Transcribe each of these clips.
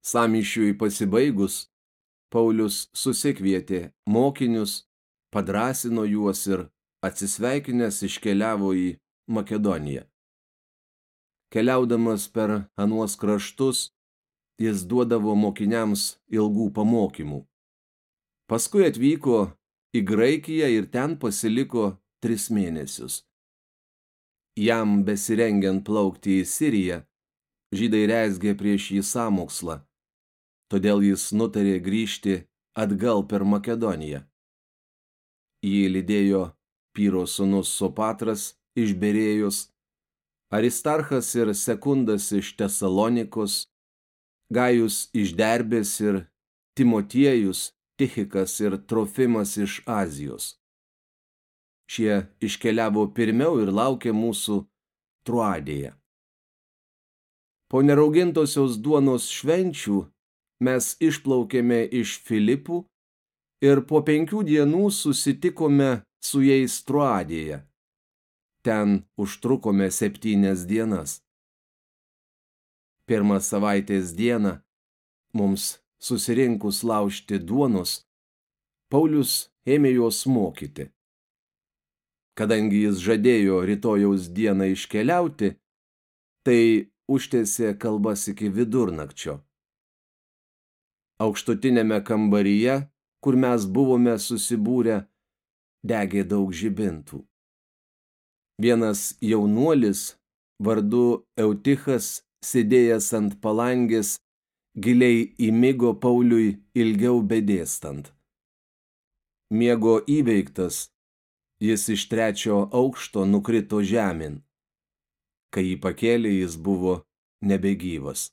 Samišiui pasibaigus, Paulius susikvietė mokinius, padrasino juos ir atsisveikinęs iškeliavo į Makedoniją. Keliaudamas per anuos kraštus, jis duodavo mokiniams ilgų pamokymų. Paskui atvyko į Graikiją ir ten pasiliko tris mėnesius. Jam besirengiant plaukti į Siriją, žydai rezgė prieš jį samokslą, todėl jis nutarė grįžti atgal per Makedoniją. Jį lydėjo Pyro sūnus Sopatras iš Berėjos, Aristarchas ir Sekundas iš Tesalonikos, Gajus iš Derbės ir Timotiejus, Tichikas ir Trofimas iš Azijos. Šie iškeliavo pirmiau ir laukė mūsų Truadėje. Po neraugintosios duonos švenčių mes išplaukėme iš Filipų ir po penkių dienų susitikome su jais Truadėje. Ten užtrukome septynias dienas. Pirmą savaitės dieną mums susirinkus laužti duonos, Paulius ėmė juos mokyti. Kadangi jis žadėjo rytojaus dieną iškeliauti, tai užtėsė kalbas iki vidurnakčio. Aukštutinėme kambaryje, kur mes buvome susibūrę, degė daug žibintų. Vienas jaunuolis, vardu Eutichas, sėdėjęs ant palangės, giliai įmigo Pauliui ilgiau bedėstant. Miego įveiktas, jis iš trečio aukšto nukrito žemyn. Kai jį pakėlė, jis buvo nebegyvas.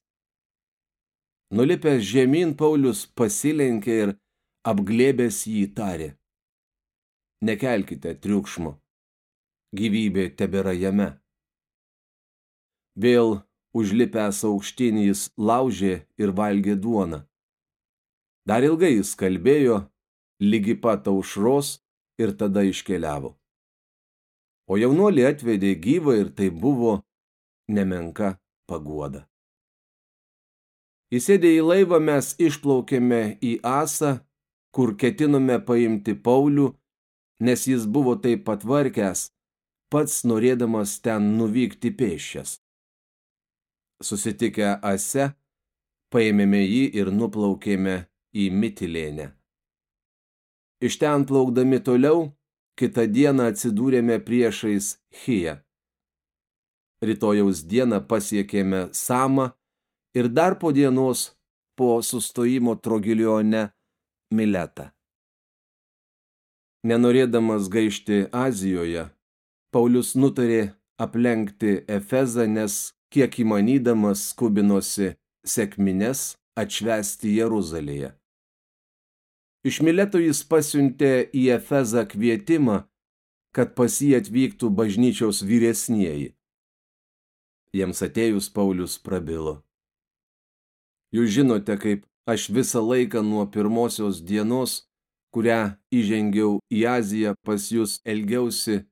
Nulipęs žemyn, Paulius pasilenkė ir apglėbęs jį tarė. Nekelkite triukšmo, gyvybė tebėra jame. Vėl užlipęs aukštyn jis laužė ir valgė duoną. Dar ilgai jis kalbėjo, lygi pat aušros ir tada iškeliavo. O jaunuolį atvedė gyvą ir tai buvo nemenka paguoda. Įsėdę į laivą mes išplaukėme į Asą, kur ketinome paimti Paulių, nes jis buvo taip patvarkęs, pats norėdamas ten nuvykti pėščias. Susitikę Ase, paėmėme jį ir nuplaukėme į Mitilėnę. Iš ten plaukdami toliau, kitą dieną atsidūrėme priešais Hiją rytojaus dieną pasiekėme Samą ir dar po dienos po sustojimo Trogilione Miletą. Nenorėdamas gaišti Azijoje, Paulius nutarė aplenkti Efezą, nes kiek įmanydamas skubinosi sėkmines atšvesti Jeruzalėje. Iš Mileto jis pasiuntė į Efezą kvietimą, kad pas jį atvyktų bažnyčios vyresnieji. Jiems atėjus Paulius prabilo. Jūs žinote, kaip aš visą laiką nuo pirmosios dienos, kurią įžengiau į Aziją pas jūs elgiausi,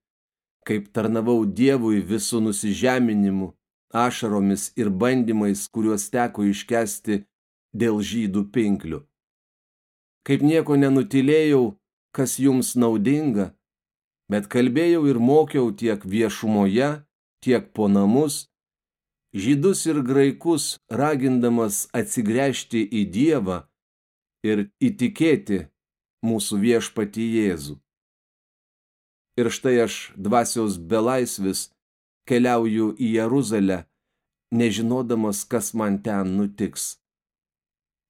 kaip tarnavau Dievui visų nusižeminimu, ašaromis ir bandymais, kuriuos teko iškesti dėl žydų pinklių. Kaip nieko nenutilėjau, kas jums naudinga, bet kalbėjau ir mokiau tiek viešumoje, tiek po namus, žydus ir graikus ragindamas atsigręžti į Dievą ir įtikėti mūsų viešpatį Jėzų. Ir štai aš dvasios belaisvis keliauju į Jeruzalę, nežinodamas, kas man ten nutiks.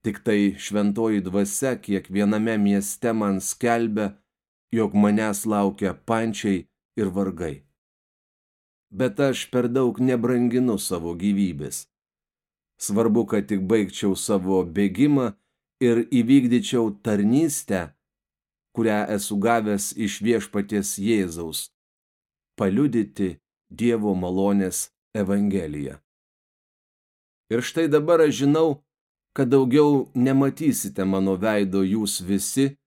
Tik tai šventoji dvasia kiekviename mieste man skelbia, jog manęs laukia pančiai ir vargai bet aš per daug nebranginu savo gyvybės. Svarbu, kad tik baigčiau savo bėgimą ir įvykdyčiau tarnystę, kurią esu gavęs iš viešpaties Jėzaus - paliudyti Dievo malonės Evangeliją. Ir štai dabar aš žinau, kad daugiau nematysite mano veido jūs visi,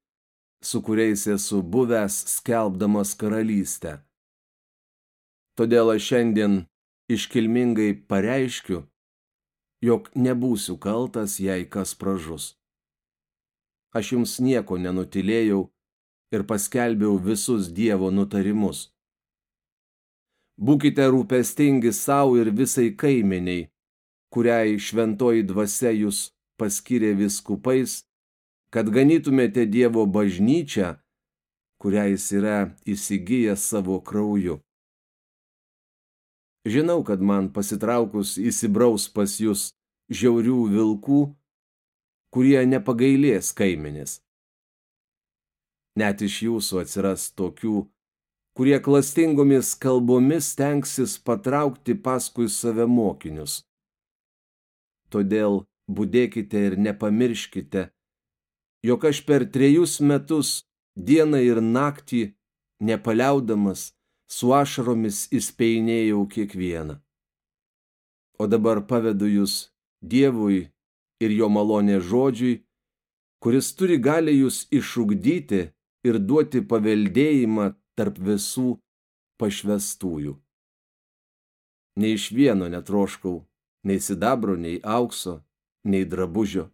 su kuriais esu buvęs skelbdamas karalystę Todėl aš šiandien iškilmingai pareiškiu, jog nebūsiu kaltas, jei kas pražus. Aš jums nieko nenutilėjau ir paskelbiau visus Dievo nutarimus. Būkite rūpestingi savo ir visai kaimeniai, kuriai šventoji dvasia jūs paskyrė viskupais, kad ganytumėte Dievo bažnyčią, kurią jis yra įsigijęs savo krauju. Žinau, kad man pasitraukus įsibraus pas jūs žiaurių vilkų, kurie nepagailės kaiminės. Net iš jūsų atsiras tokių, kurie klastingomis kalbomis tenksis patraukti paskui save mokinius. Todėl būdėkite ir nepamirškite, jog aš per trejus metus dieną ir naktį nepaliaudamas su ašaromis įspėjinėjau kiekvieną. O dabar pavedu jūs Dievui ir jo malonė žodžiui, kuris turi gali jūs išugdyti ir duoti paveldėjimą tarp visų pašvestųjų. Nei iš vieno netroškau, nei sidabro, nei aukso, nei drabužio.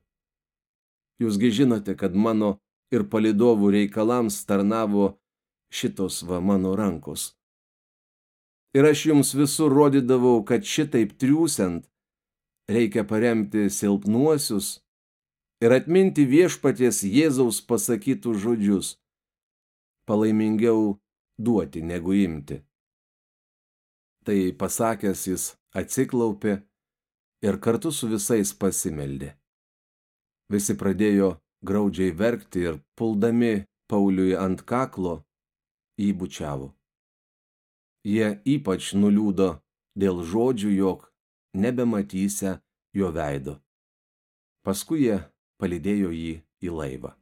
Jūsgi žinote, kad mano ir palidovų reikalams tarnavo šitos va mano rankos. Ir aš jums visur rodydavau, kad šitaip triūsiant reikia paremti silpnuosius ir atminti viešpaties Jėzaus pasakytų žodžius. Palaimingiau duoti negu imti. Tai pasakęs jis atsiklaupė ir kartu su visais pasimeldė. Visi pradėjo graudžiai verkti ir puldami Pauliui ant kaklo jį bučiavo. Jie ypač nuliūdo dėl žodžių, jog nebematysia jo veido. Paskui jie palydėjo jį į laivą.